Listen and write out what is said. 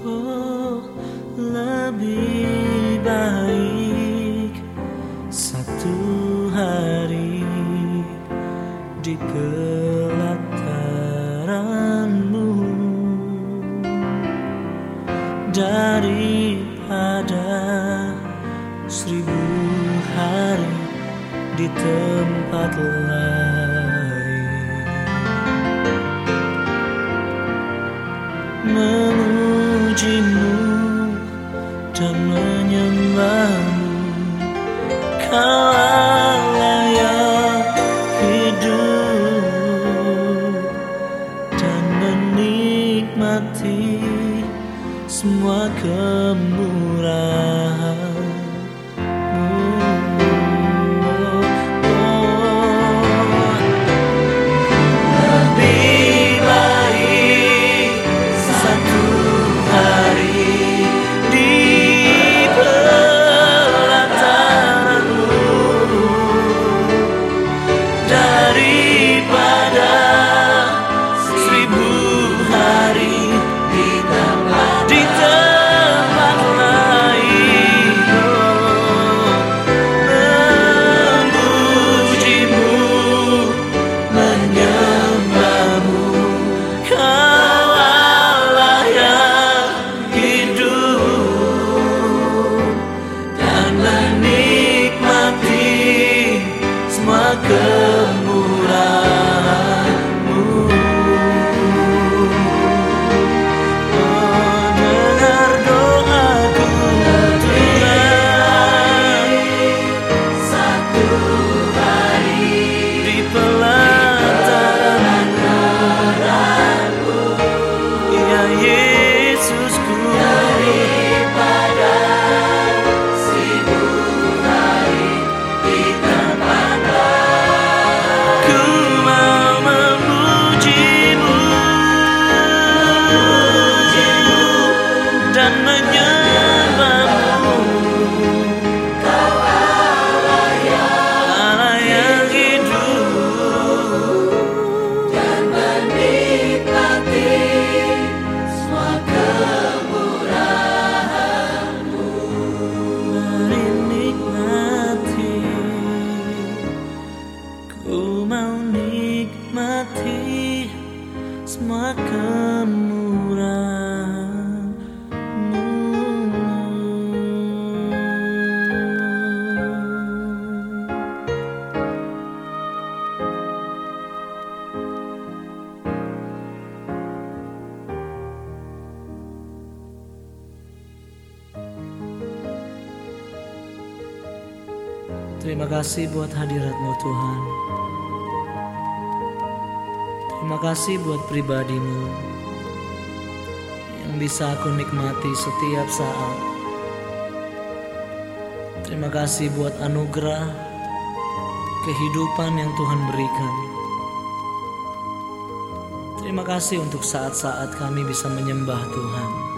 Oh, lebih baik satu hari di pelataranmu daripada seribu hari di tempat lain memujimu dan menyembahmu. Kau Allah yang hidup dan menikmati semua kemurahanmu dan menyembahmu Terima kasih buat hadiratmu Tuhan. Terima kasih buat pribadimu Yang bisa aku nikmati setiap saat. Terima kasih buat anugerah Kehidupan yang Tuhan berikan. Terima kasih untuk saat-saat kami bisa menyembah Tuhan